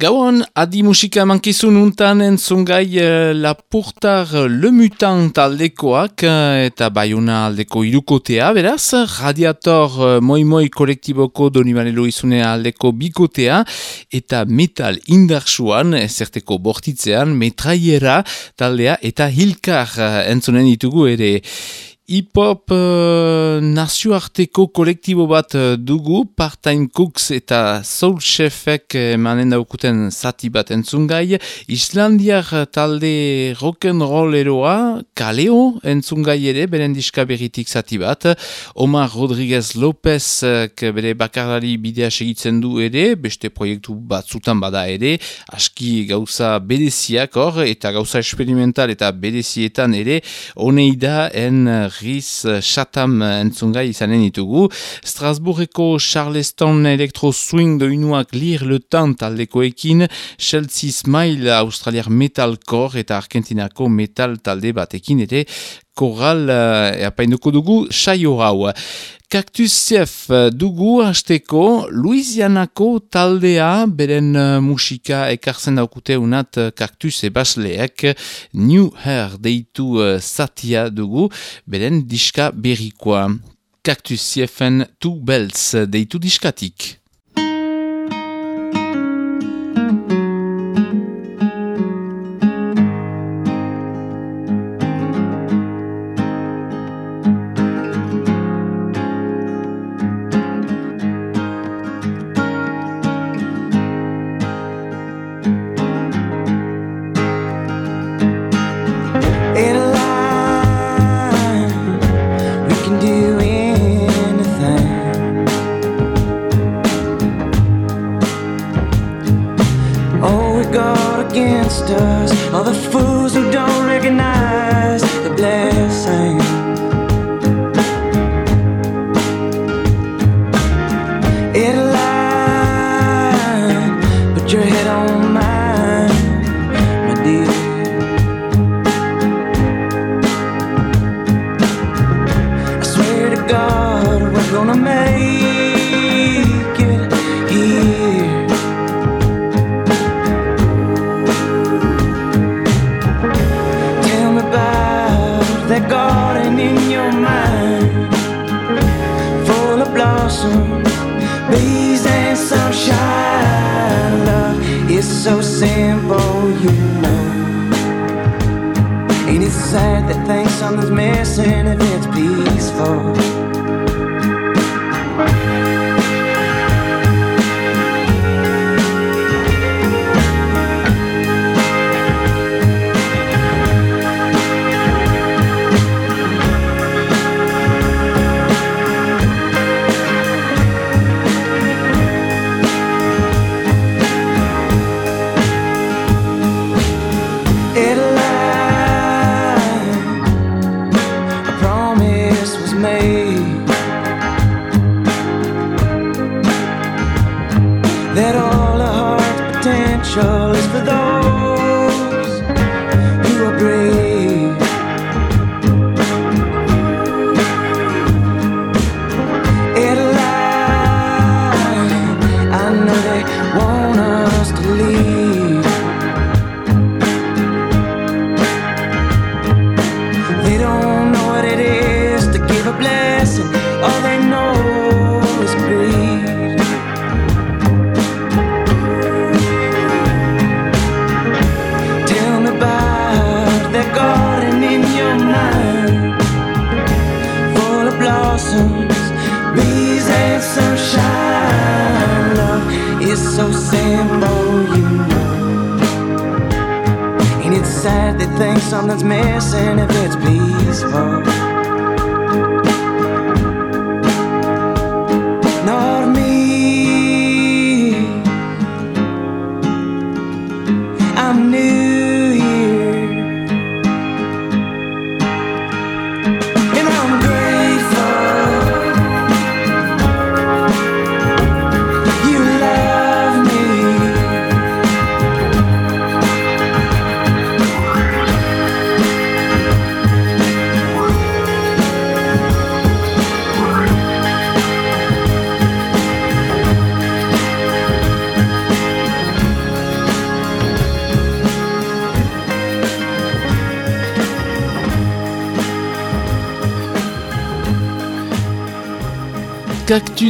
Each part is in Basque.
Gauan, adi musika mankizun untan entzungai uh, Lapurtar Le Mutant aldekoak uh, eta baiuna aldeko irukotea, beraz, Radiator uh, Moi Moi kolektiboko Donibane izune aldeko bikotea eta Metal Indarsuan, zerteko bortitzean, Metraiera taldea eta Hilkar uh, entzunen ditugu ere hip-hop uh, nazioarteko kolektibo bat uh, dugu, part-time cooks eta soul chefek emanen daukuten zati bat entzungai, Islandiar talde rock'n'roll eroa, kaleo entzungai ere, beren diska berritik zati bat, Omar Rodriguez Lopez bere bakarlari bidea segitzen du ere, beste proiektu bat zutan bada ere, aski gauza bereziak hor, eta gauza experimental eta berezietan ere, honeida en Riz Chatham entzungai izanen ditugu. Strasbourgeko Charleston Electro Swing de unuak lir le temps taldekoekin, Chelsea Smile Australiar Metalcore eta Argentinako metal talde batekin ere koral uh, apainduko dugu saio hau. Cactus Chef dugu hasteko Louisianako taldea beren uh, musika ekartzen daukute unat Cactus ebasleek New Hair deitu satia dugu beren diska berrikoa. Cactus Chefen Two Bells deitu diskatik.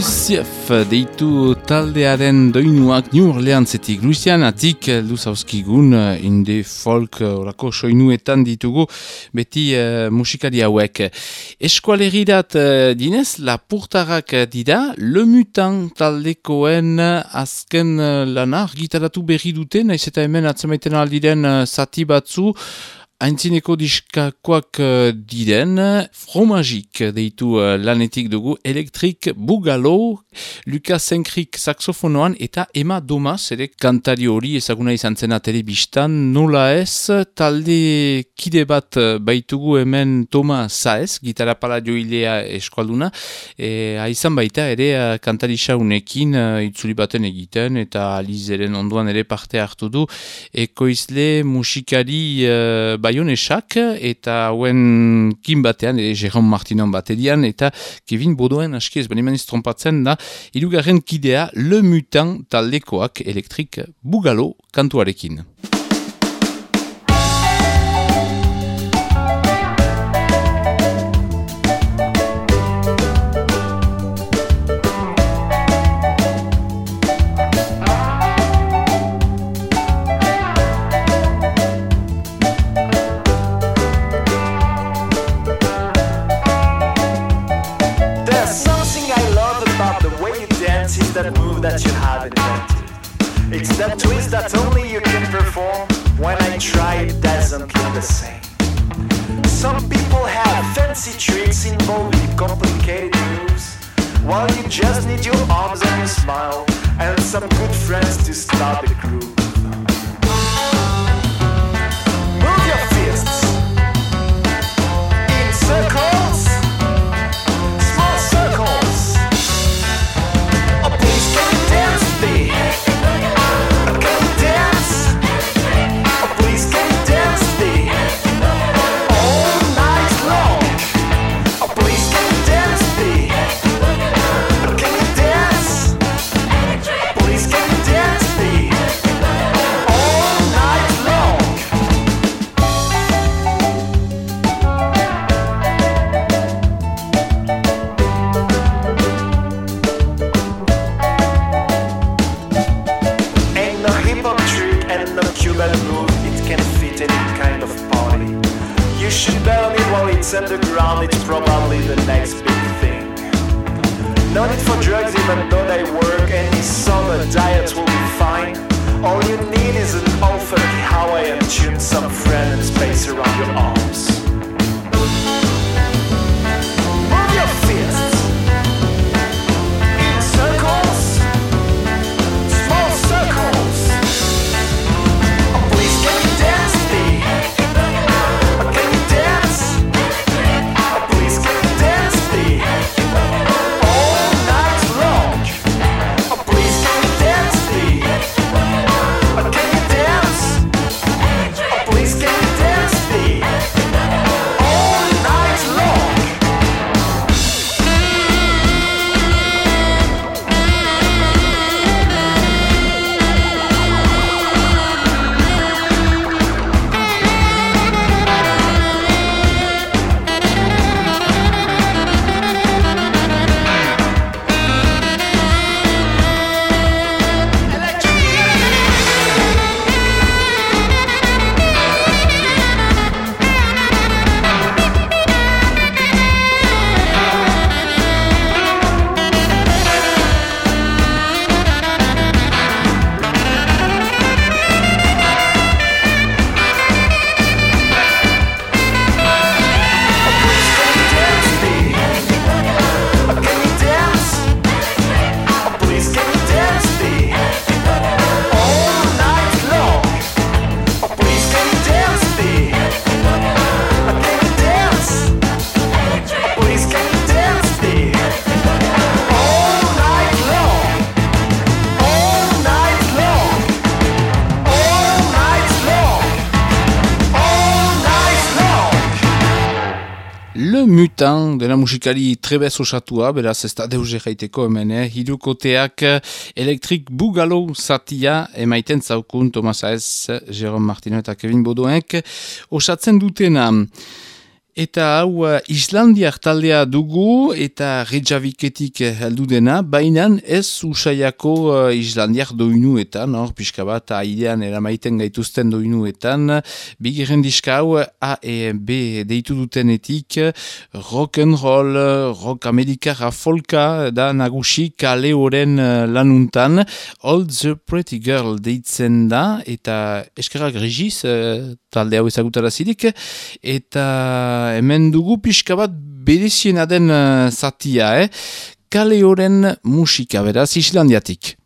Cactus deitu taldearen doinuak New Orleansetik Luisianatik luzauskigun inde folk orako soinuetan ditugu beti uh, musikari hauek. Eskualerirat uh, dinez, lapurtarrak dira, Le Mutant taldekoen azken uh, lana argitaratu berri duten, naiz eta hemen atzemaiten aldiren uh, zati batzu, Aintzineko diskakoak uh, diren, fromagik deitu uh, lanetik dugu, elektrik bugalo, Lucas Senkrik saxofonoan eta Emma Domas, ere kantari hori ezaguna izan zena telebistan, nola ez, talde kide bat uh, baitugu hemen Toma Saez, gitarra pala joilea eskualduna, e, izan baita ere kantari saunekin itzuli baten egiten, eta Alizeren onduan ere parte hartu du, ekoizle musikari uh, baionesak eta hauen kin batean, ere Jérôme Martinon batedian, eta Kevin Bodoen aski ez benimaniz trompatzen da, irugarren kidea Le Mutant taldekoak elektrik bugalo kantuarekin. Twist that only you can perform. When I try, it doesn't look the same. Some people have fancy tricks involving complicated moves, while you just need your arms and your smile and some good friends to start the groove. Musikari trebez osatua, beraz ez da deuze jaiteko hemen, eh? hirukoteak elektrik bugalo zatia emaiten zaukun Tomas Aez, Jerome Martino eta Kevin Bodoek osatzen dutena. Eta hau uh, Islandiak taldea dugu eta Reykjaviketik heldu dena, baina ez usaiako uh, Islandiak doinuetan, hor pixka bat aidean eramaiten gaituzten doinuetan, bigirren diska hau A e B deitu dutenetik, rock and roll, rock amerikara folka da nagusi kale horren uh, lanuntan, All the Pretty Girl deitzen da, eta eskerrak regiz uh, talde hau ezagutara zirik, eta hemen dugu pixka bat bereziena den uh, zatia, eh? Kale horren musika beraz Islandiatik.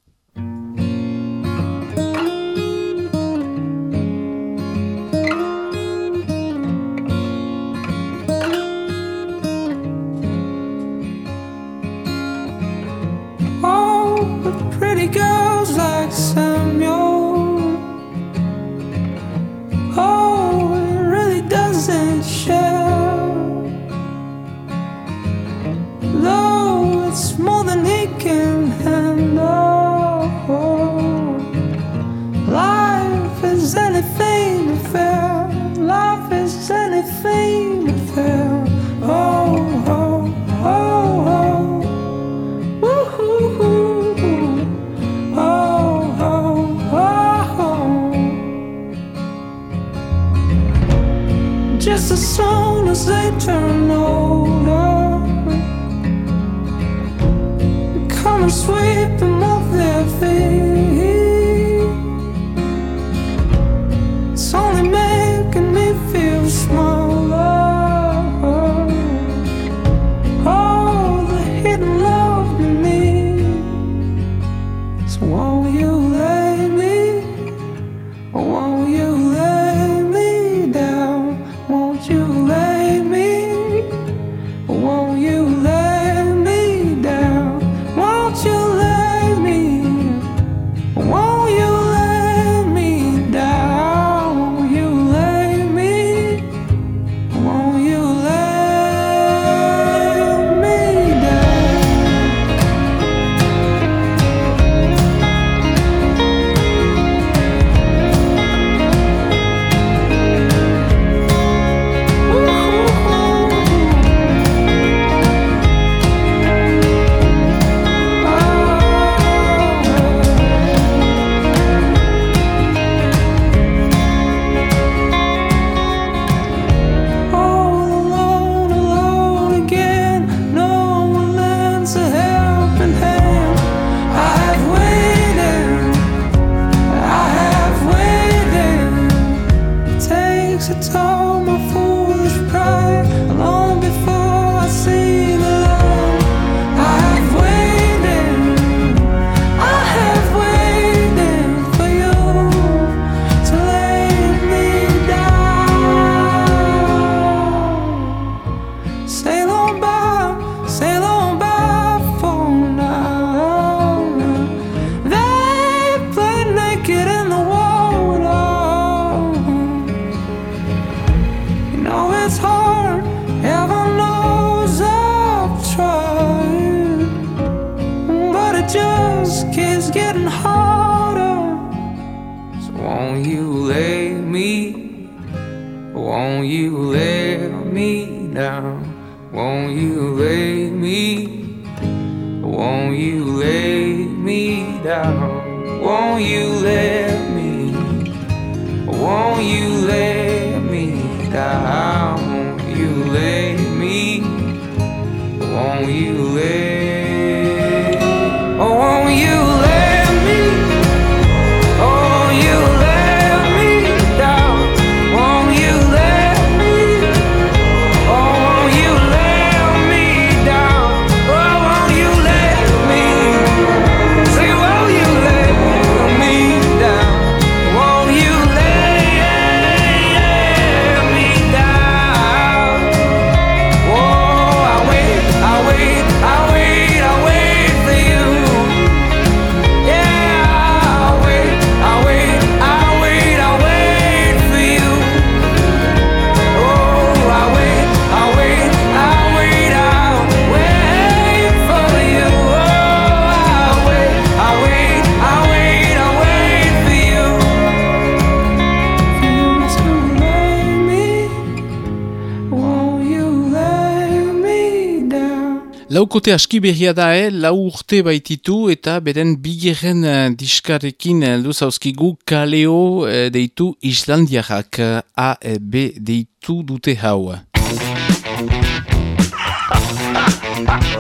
Laukote aski berria da, eh? lau urte baititu eta beren bigeren uh, diskarekin uh, luzauskigu kaleo uh, deitu Islandiarak A, B deitu dute hau.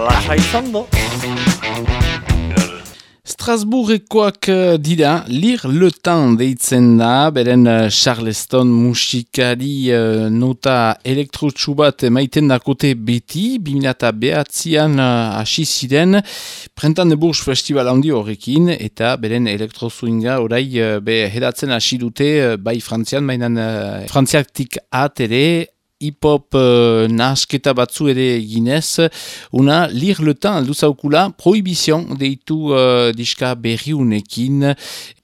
Lasa izan do. Strasbourgekoak eh, dira, lir le temps deitzen da, beren uh, Charleston musikari uh, nota elektrotsu bat maiten dakote beti, 2000 behatzean hasi ziren, Prentan de Bourges Festival handi horrekin, eta beren elektrozuinga orai be hedatzen hasi dute, bai frantzian, mainan frantziaktik at ere, hip-hop uh, nasketa batzu ere ginez, una lir le temps aldu zaukula prohibizion deitu uh, diska berriunekin,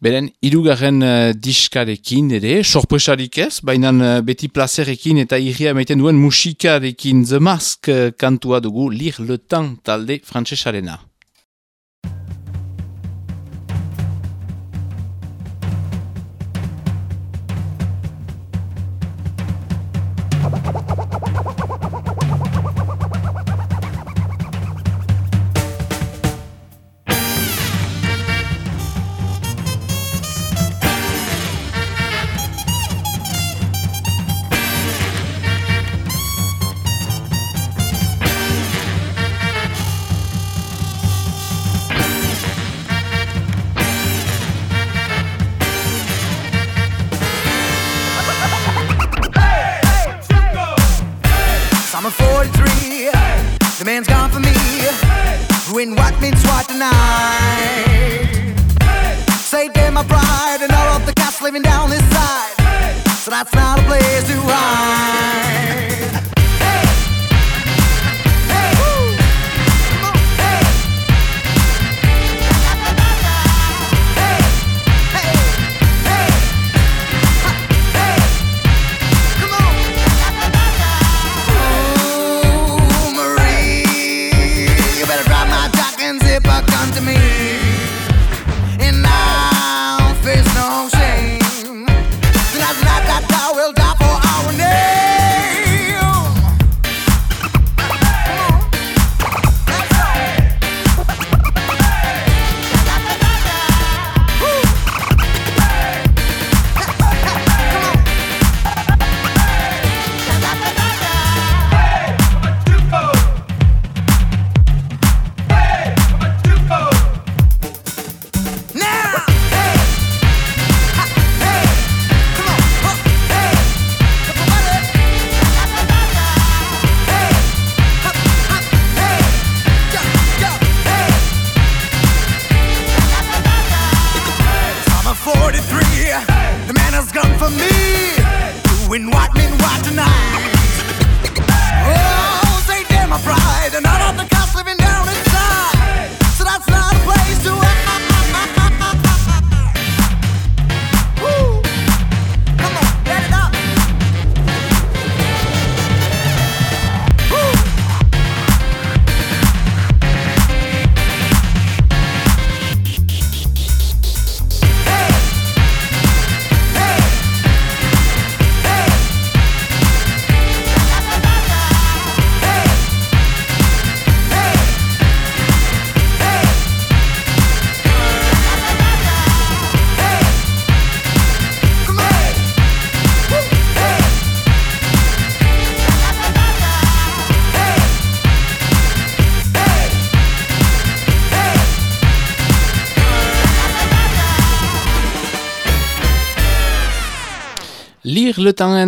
beren irugarren uh, diskarekin ere, sorpresarik ez, baina uh, beti placerekin eta irria meiten duen musikarekin. The Mask uh, kantua dugu lir le temps talde frantzesarena.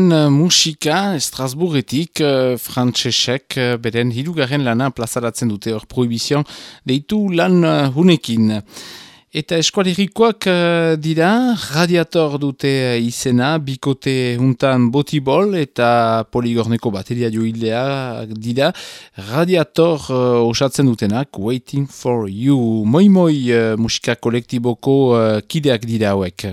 Letanen uh, musika Estrasburgetik uh, frantsesek uh, beren hilugarren lana plazaratzen dute hor prohibizion deitu lan hunekin. Eta eskualerikoak uh, dira, radiator dute izena, bikote untan botibol eta poligorneko bateria joilea dira, radiator uh, osatzen dutenak, waiting for you. Moi moi uh, musika kolektiboko uh, kideak dira hauek.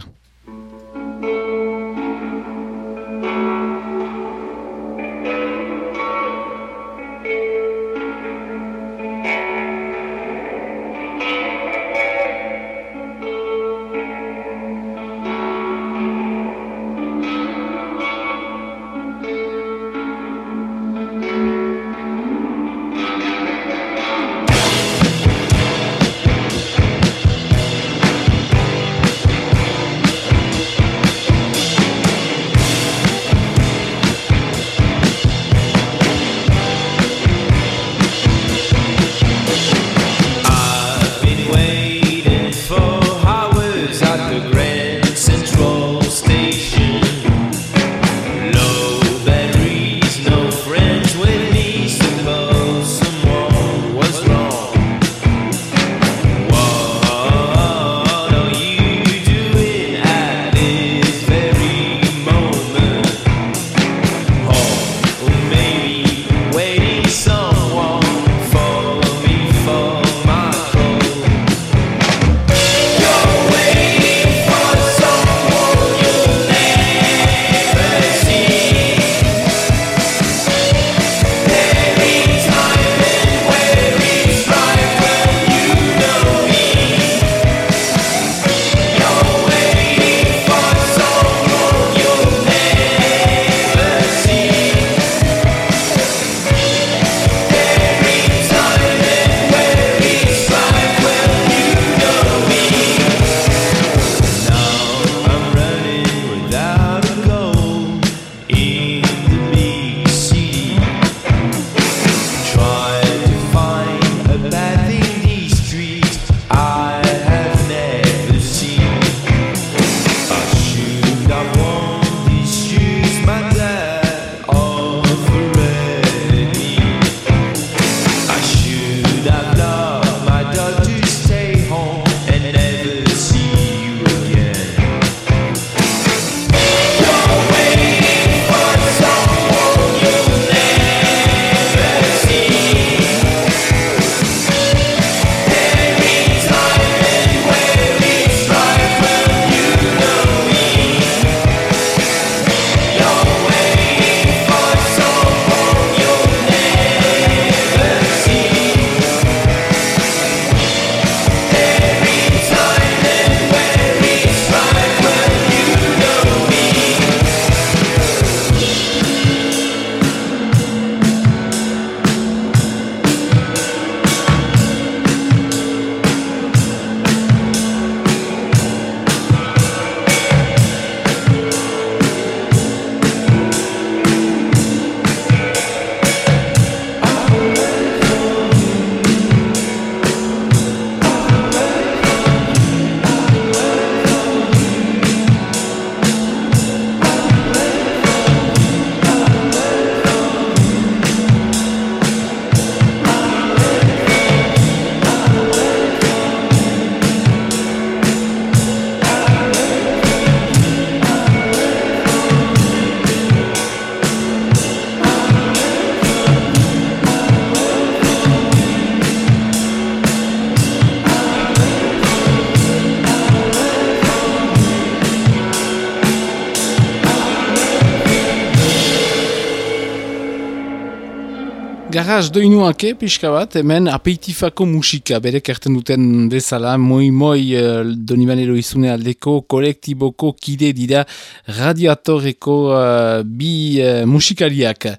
Garras doinuake pixka bat, hemen apeitifako musika, bere kerten duten bezala, moi moi uh, donibanero izune aldeko kolektiboko kide dira radiatoreko uh, bi uh, musikariak.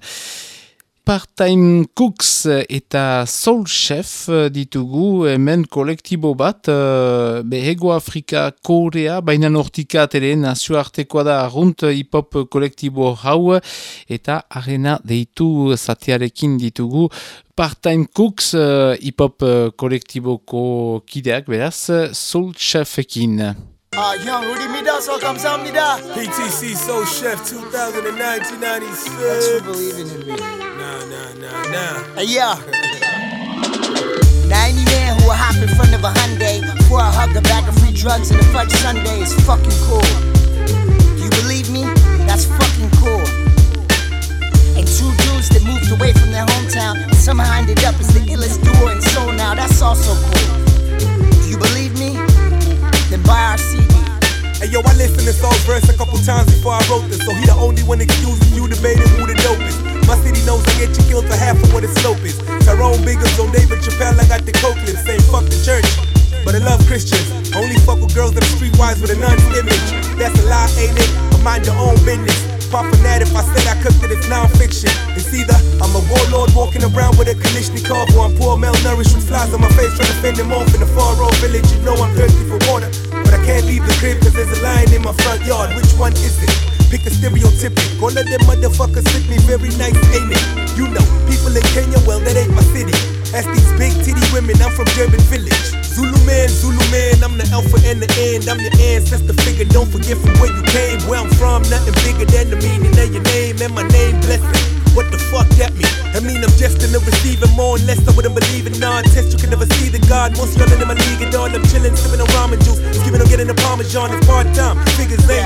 Part-time Cooks eta Soul Chef ditugu hemen kolektibo bat uh, behego Afrika Korea, baina nortika tere nazioartekoa da arrunt hip-hop kolektibo hau eta arena deitu zatiarekin ditugu Part-time Cooks uh, hip-hop kolektiboko kideak beraz Soul Chefekin. Uh, young Rudy Mida, so come some Mida. PTC Soul Chef 2000 1996. What you believing in me? Nah, nah, nah, nah. Hey, yeah. Now any man who will hop in front of a Hyundai for a hug a bag of free drugs and a fudge Sunday is fucking cool. Do you believe me? That's fucking cool. And two dudes that moved away from their hometown and somehow ended up as the illest duo in soul now, that's also cool. Do you believe me? Then buy our CD. Hey yo, I listened to Soul verse a couple times before I wrote this, so he the only one excusing you debating who the dopest. My city knows I get you killed for half of what its slope is. Tyrone Biggums on David Chappelle, I got the coke lips, saying fuck the church. But I love Christians, only fuck with girls that are streetwise with a nun's image. That's a lie, ain't it? But mind your own business. Apart from that, if I said I cooked it, it's non-fiction. It's either I'm a warlord walking around with a Kalishnikov, or I'm poor malnourished with flies on my face trying to fend them off in the far off village. You know I'm thirsty for water, but I can't leave the crib cause there's a lion in my front yard. Which one is it? Pick a stereotypic. All of them motherfuckers fit me very nice, ain't it? You know, people in Kenya, well, that ain't my city. As these big titty women, I'm from Durban Village. Zulu man, Zulu man, I'm the alpha and the end. I'm your ancestor figure. Don't forget from where you came. Where I'm from, nothing bigger than the meaning of your name and my name blessing. What the fuck that mean? I mean I'm just in the receiving more and less I wouldn't believe in non-test. You can never see the God. Most y'all in my league and all I'm chilling, sipping on ramen juice. Skipping on getting the parmesan. It's part time. Figures ain't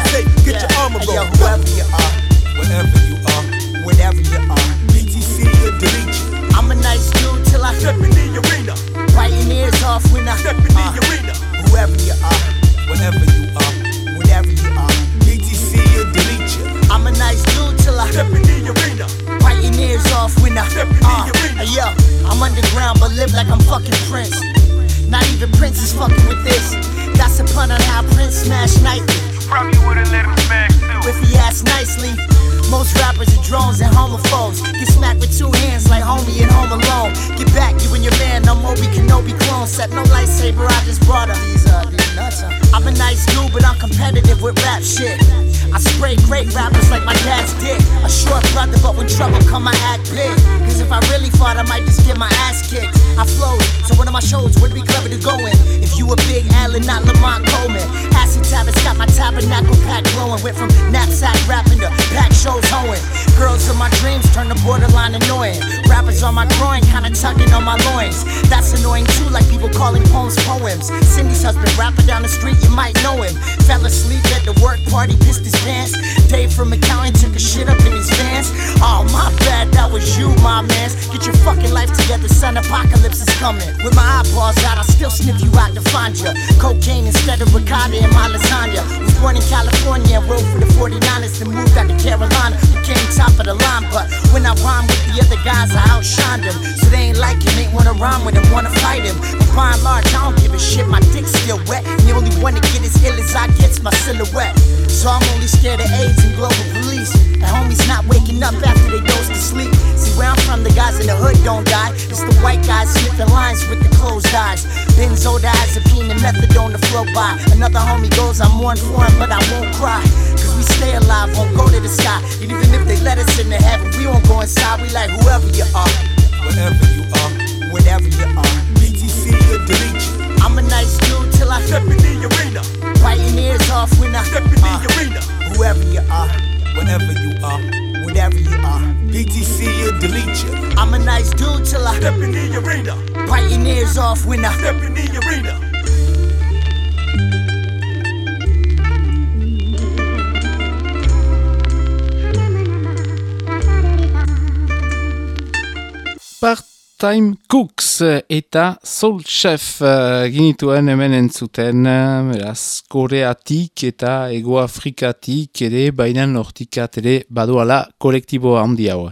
Part-time Cooks eta Soul Chef uh, ginituen hemen entzuten, uh, beraz, Koreatik eta Ego Afrikatik ere, baina nortikat ere baduala kolektibo handi hau.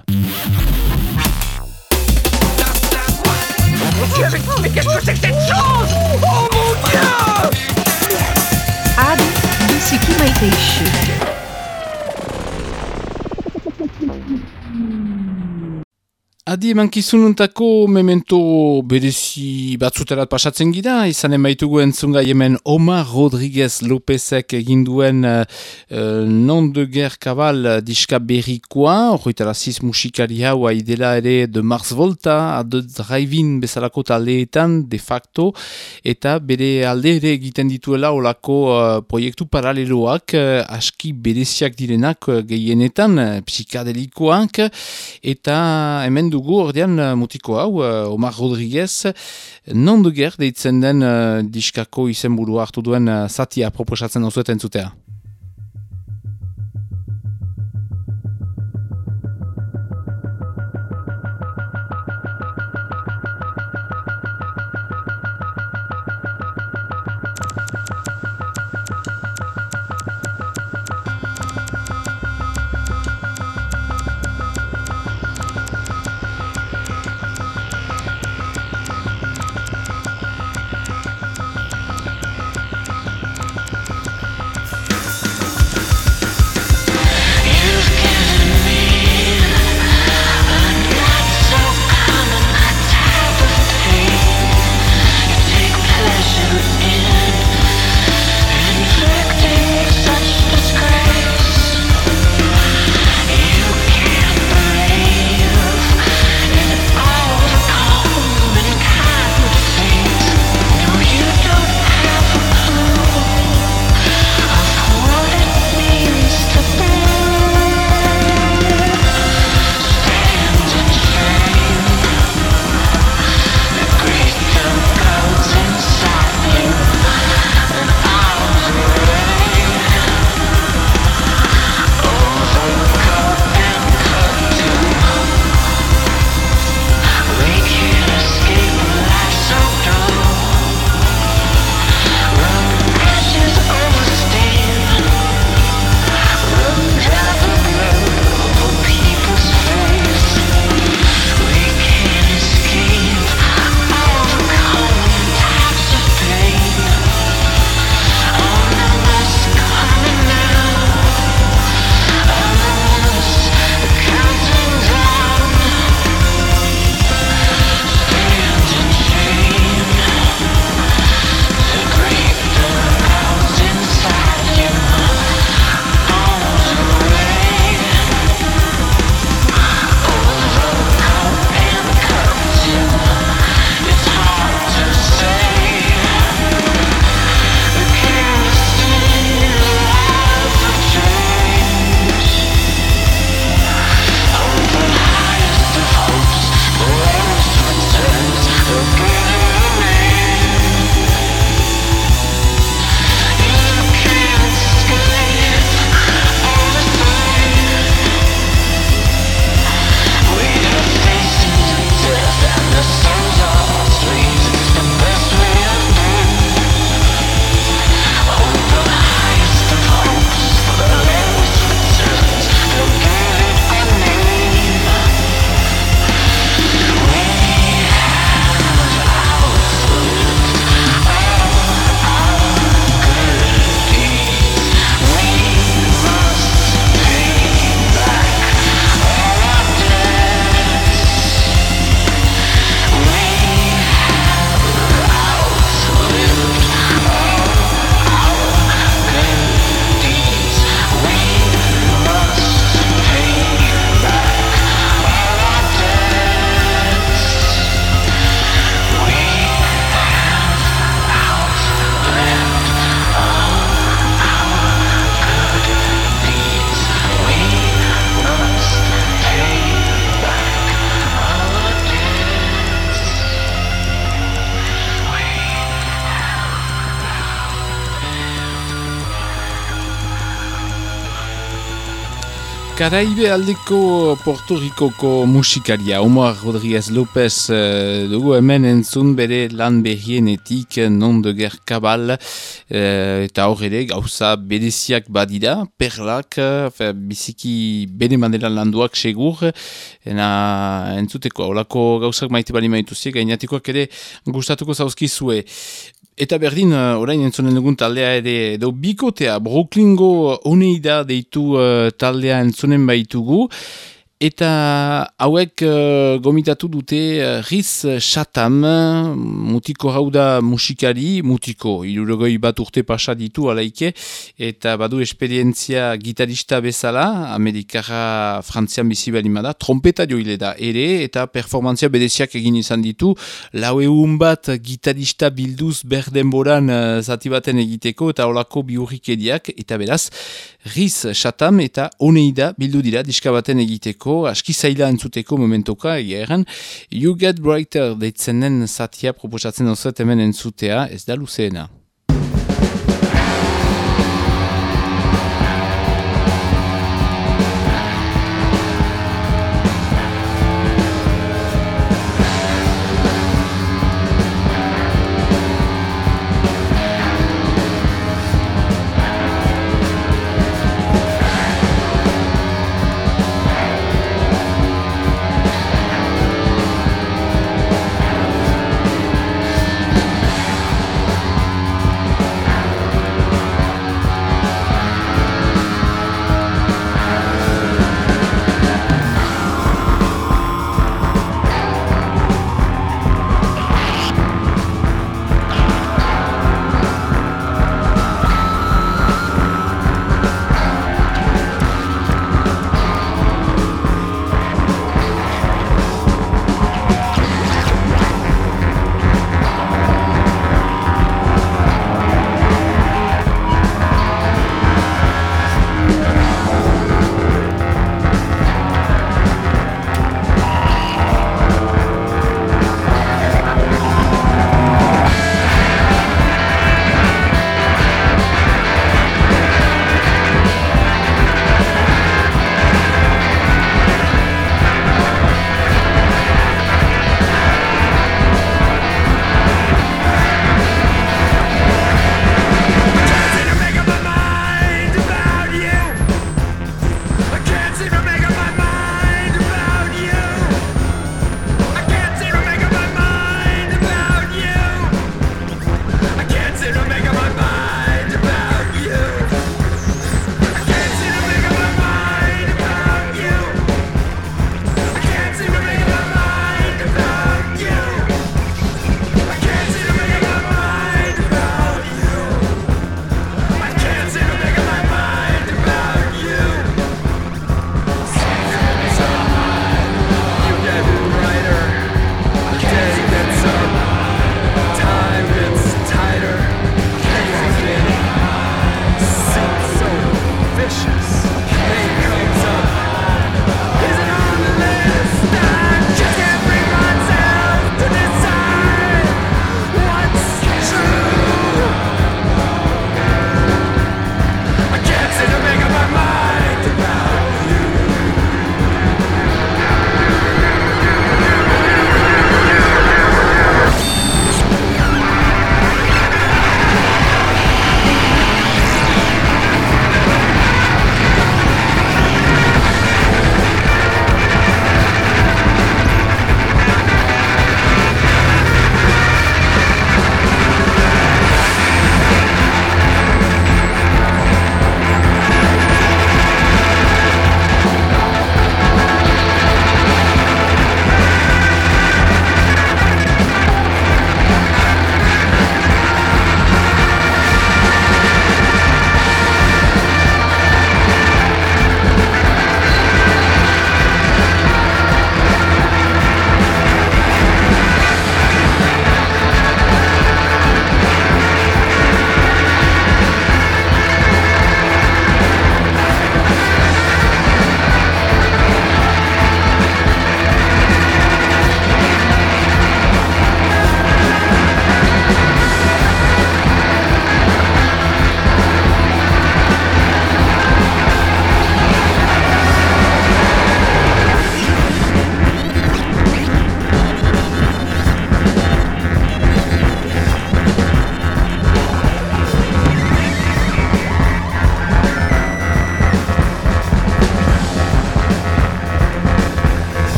Adi biziki maite isu. Adi emankizununtako memento berezi batzuterat pasatzen gira, izanen baitugu entzunga hemen Omar Rodriguez Lopezek eginduen uh, uh, non de guerre kabal diska berrikoa, horretara ziz musikari hau aidela ere de Mars Volta, de drive-in bezalako taldeetan, de facto, eta bere alde ere egiten dituela olako uh, proiektu paraleloak, uh, aski bereziak direnak uh, gehienetan, uh, psikadelikoak, eta hemen dugu ordean uh, mutiko hau, uh, Omar Rodriguez, non de guerre deitzen den uh, diskako izenburua hartu duen zatia proposatzen osueten zutea. Karaibe aldeko Porto Rikoko musikaria. Omar Rodríguez López uh, dugu hemen entzun bere lan behienetik non de ger kabal uh, eta hor ere gauza bereziak badira perlak, uh, biziki bene manera landuak segur ena entzuteko olako gauzak maite bali maituzik gainatikoak ere gustatuko zauzkizue Eta berdin, uh, orain entzonen dugun taldea ere, edo bikotea, Brooklyngo oneida deitu uh, taldea entzonen baitugu, Eta hauek uh, gomitatu dute uh, Riz Chatham, mutiko hau da musikari, mutiko, irurogoi bat urte pasa ditu alaike, eta badu esperientzia gitarista bezala, amerikara frantzian bizi balimada, trompeta joile da ere, eta performantzia bedeziak egin izan ditu, lau egun bat gitarista bilduz berdenboran uh, zati baten egiteko, eta olako biurrik ediak, eta beraz, Riz Chatham eta Oneida bildu dira diska baten egiteko, aski zaila entzuteko momentoka, egeran, You Get Brighter deitzenen zatia proposatzen dozet hemen entzutea, ez da luzeena.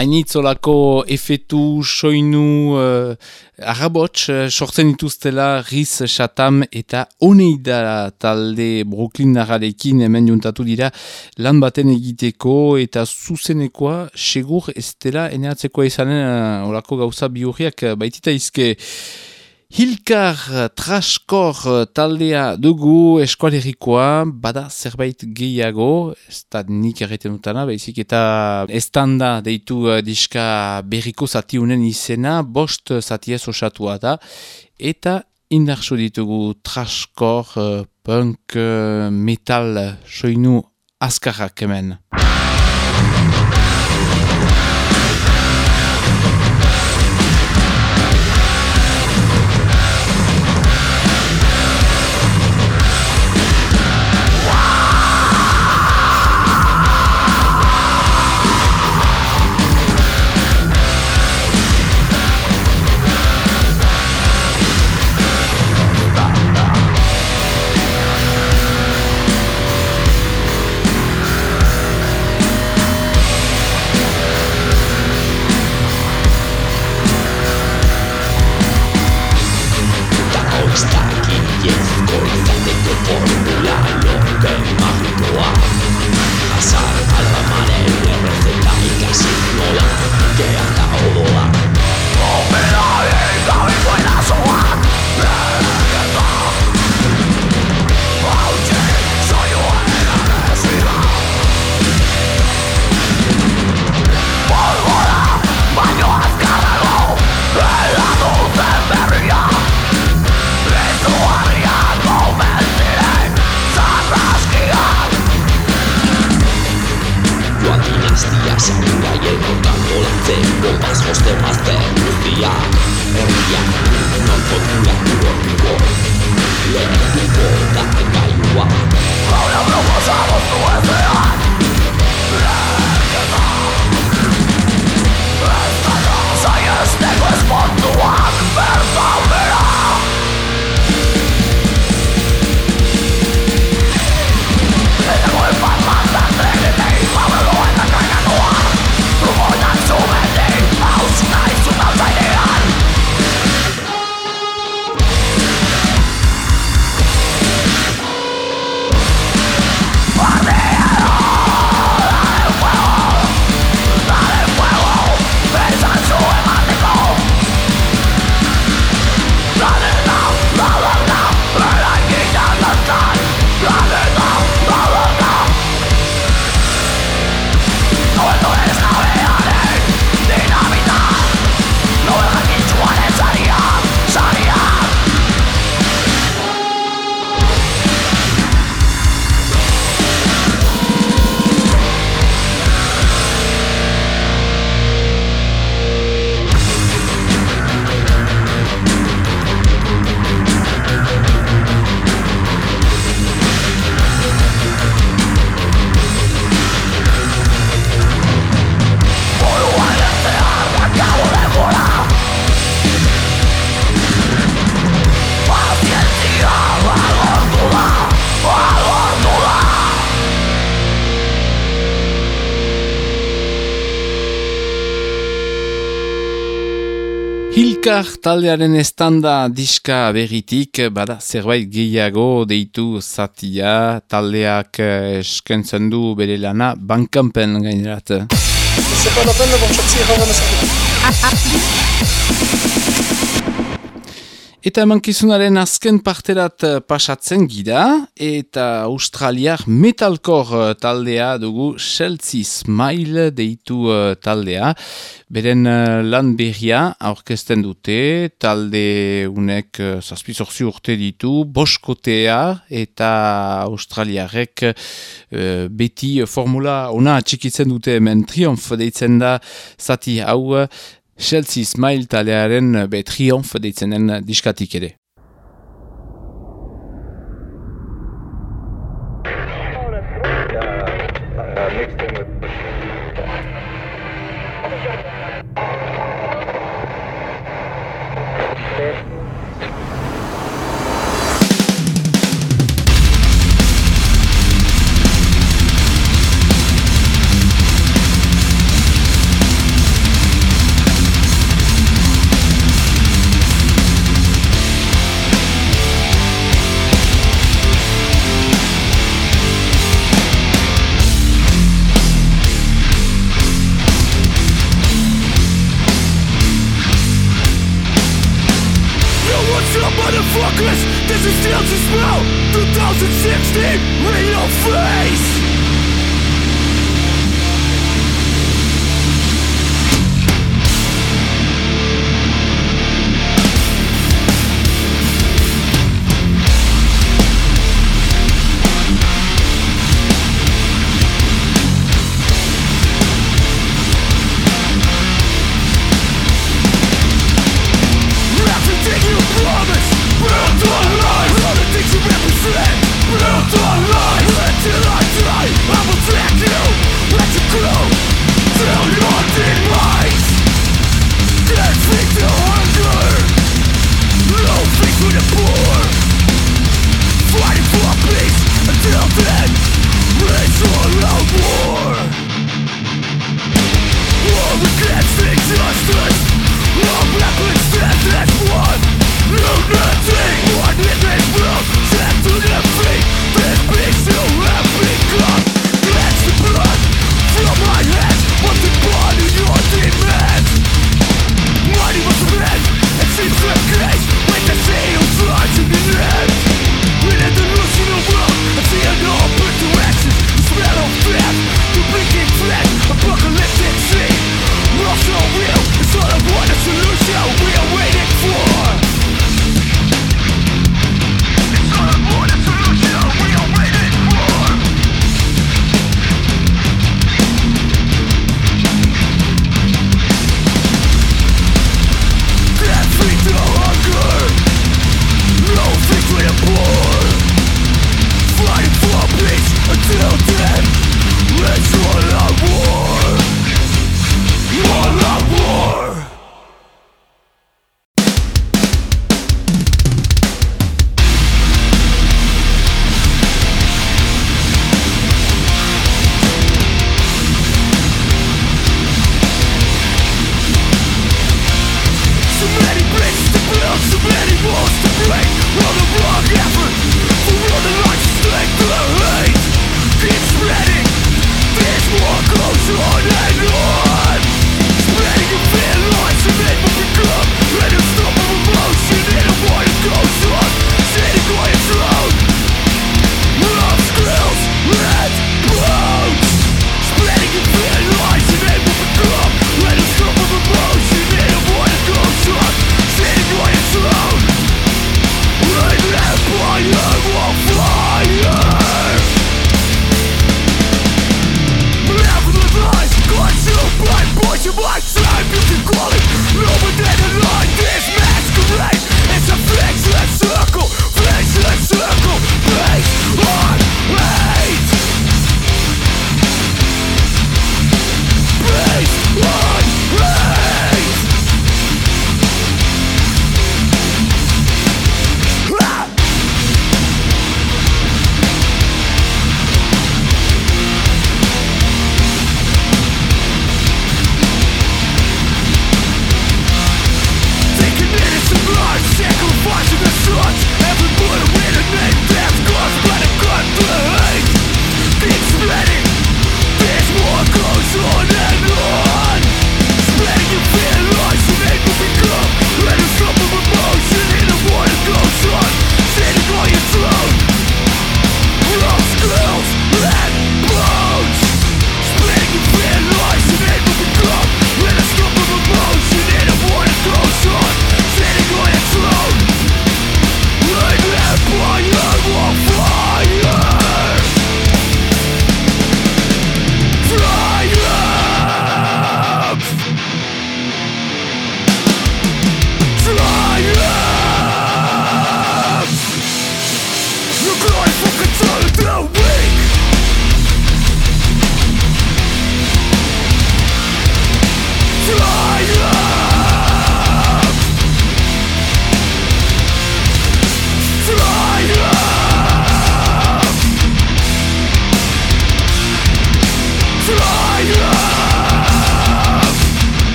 Hainitzolako efetu, soinu, uh, arrabots, uh, sortzen dituztela Riz, Chatham eta Oneida talde Brooklyn nararekin hemen juntatu dira lan baten egiteko eta zuzenekoa segur ez dela eneatzekoa izanen uh, orako gauza biurriak baitita izke Hilkar Traskor taldea dugu eskualerikoa, bada zerbait gehiago, ez da nik erreten utana, behizik eta estanda deitu uh, diska berriko zatiunen izena, bost zatiez osatua da, eta indarso ditugu Traskor punk metal soinu askarrak hemen. Hilkar taldearen estanda diska berritik, bada zerbait gehiago deitu zatia taldeak eh, eskentzen du bere lana bankampen gainerat. Eta emankizunaren azken parterat eh, pasatzen gira, eta australiar metalkor eh, taldea dugu Chelsea Smile deitu uh, taldea. Beren lan berria aurkezten dute, talde unek zazpizorzi urte ditu, boskotea eta australiarek beti formula ona txikitzen dute hemen triomf deitzen da zati hau, Chelsea Smile talearen be triomf deitzenen diskatik ere.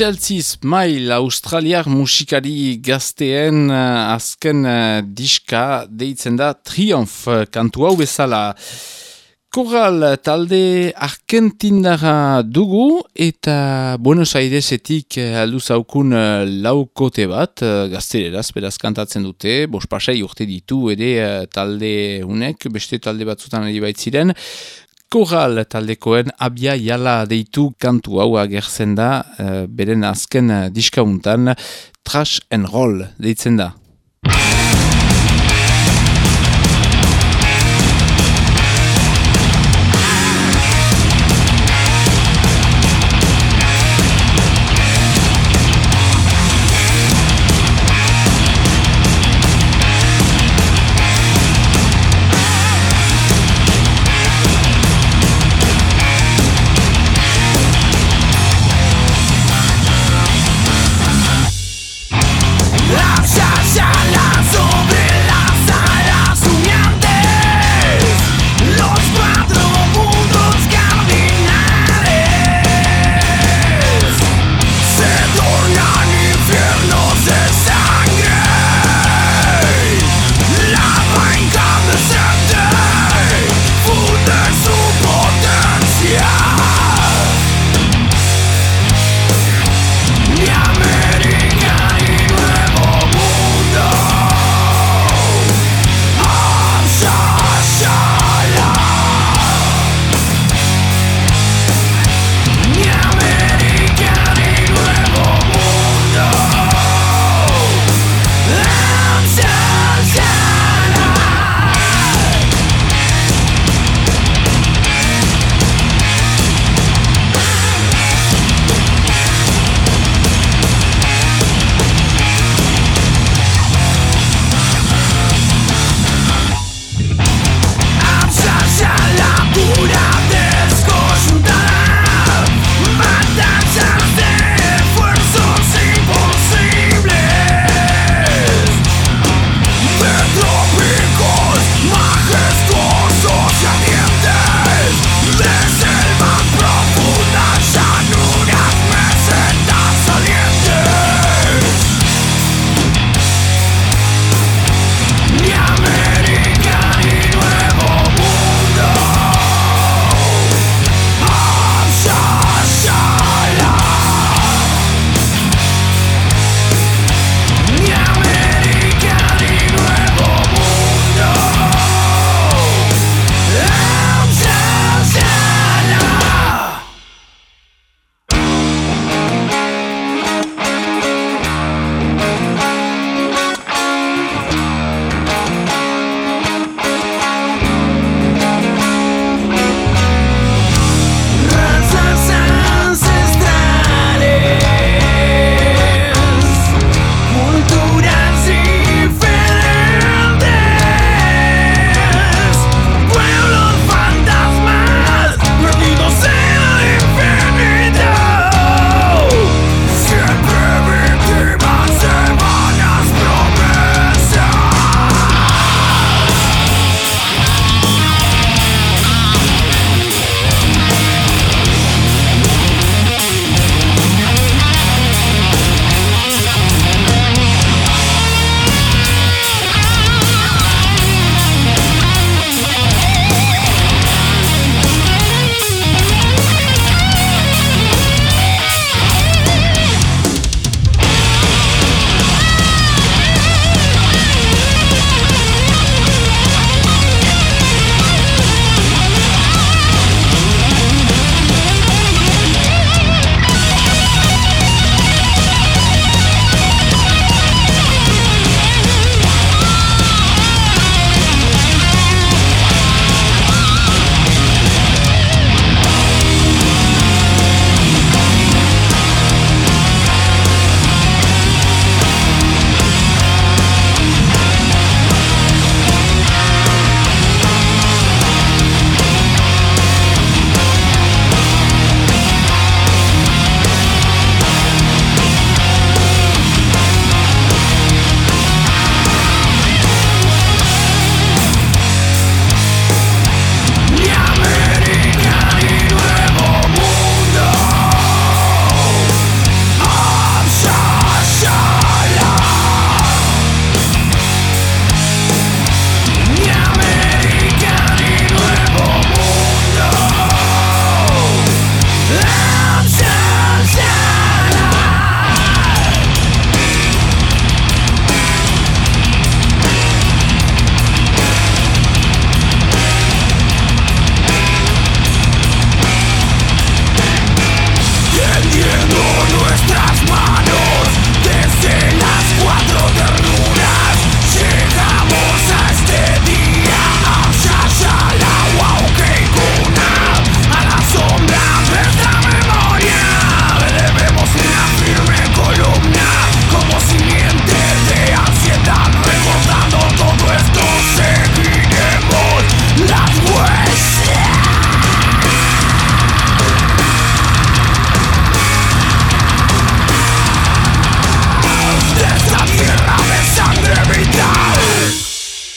Chelsea Smile australiar musikari gazteen uh, azken uh, diska deitzen da Triumph uh, kantu hau bezala. Koral talde arkentindara dugu eta Buenos Airesetik aldu zaukun eh, laukote bat, eh, gazteleraz, beraz kantatzen dute, bospasai urte ditu ere eh, talde unek, beste talde batzutan ari baitziren. Koral taldekoen abia jala deitu kantu hau agertzen da, beren azken diskauntan, trash and roll deitzen da.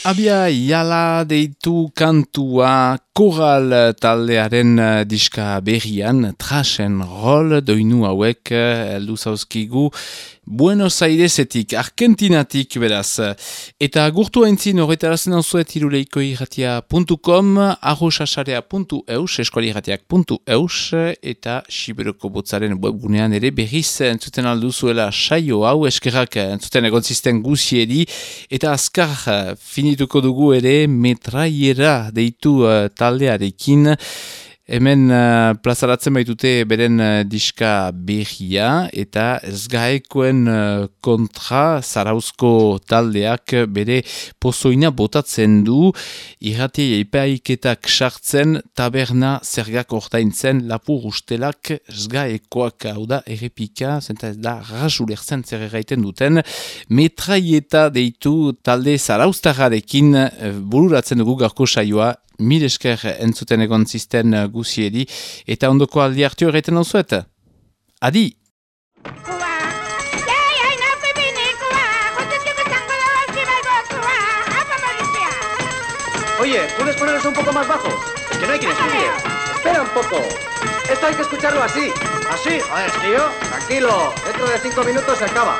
Abia jala deitu kantua koral taldearen eh, diska berrian, trasen rol doinu hauek eh, eldu zauzkigu Buenos Airesetik, Argentinatik beraz. Eta gurtu haintzin horretarazen hau zuet iruleiko irratia.com, arrosasarea.eus, eskualirratiak.eus, eta Siberoko botzaren webgunean ere berriz entzuten alduzuela saio hau, eskerrak entzuten egontzisten guziedi, eta azkar finituko dugu ere metraiera deitu uh, taldearekin, Hemen uh, plazaratzen baitute beren uh, diska behia eta ez gaekoen uh, kontra zarauzko taldeak bere pozoina botatzen du. Irrati eipaiketak sartzen taberna zergak ortaintzen lapur ustelak ez gaekoak. Hau da errepika zenta ez da razulertzen zer erraiten duten. Metraieta deitu talde zarauztararekin bururatzen dugu garko saioa mil esker entzuten egon zisten uh, guziedi, eta ondoko aldi hartu horreten osuet. Adi! Oye, ¿puedes ponerlos un poco más bajo? Es que no hay quien escuche. Espera un poco. Esto hay que escucharlo así. Así, joder, tío. Tranquilo. Dentro de cinco minutos se acaba.